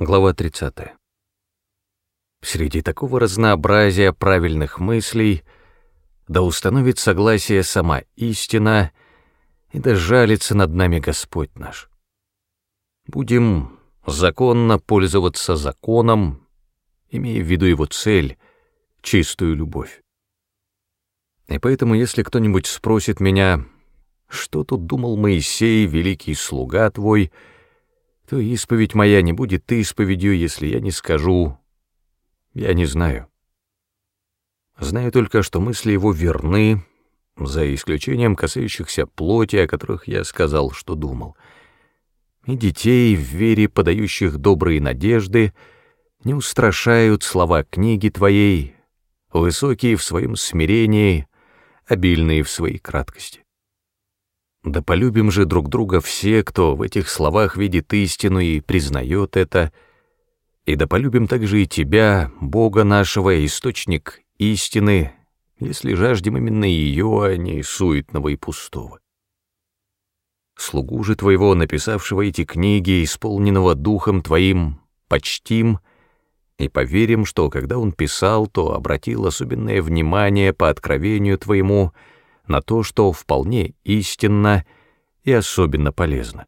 Глава 30. Среди такого разнообразия правильных мыслей да установит согласие сама истина и да жалится над нами Господь наш. Будем законно пользоваться законом, имея в виду его цель — чистую любовь. И поэтому, если кто-нибудь спросит меня, что тут думал Моисей, великий слуга твой, — то исповедь моя не будет исповедью, если я не скажу «я не знаю». Знаю только, что мысли его верны, за исключением касающихся плоти, о которых я сказал, что думал. И детей, в вере подающих добрые надежды, не устрашают слова книги твоей, высокие в своем смирении, обильные в своей краткости. Да полюбим же друг друга все, кто в этих словах видит истину и признает это, и да полюбим также и тебя, Бога нашего, источник истины, если жаждем именно ее, а не суетного и пустого. Слугу же твоего, написавшего эти книги, исполненного духом твоим, почтим и поверим, что, когда он писал, то обратил особенное внимание по откровению твоему — на то, что вполне истинно и особенно полезно.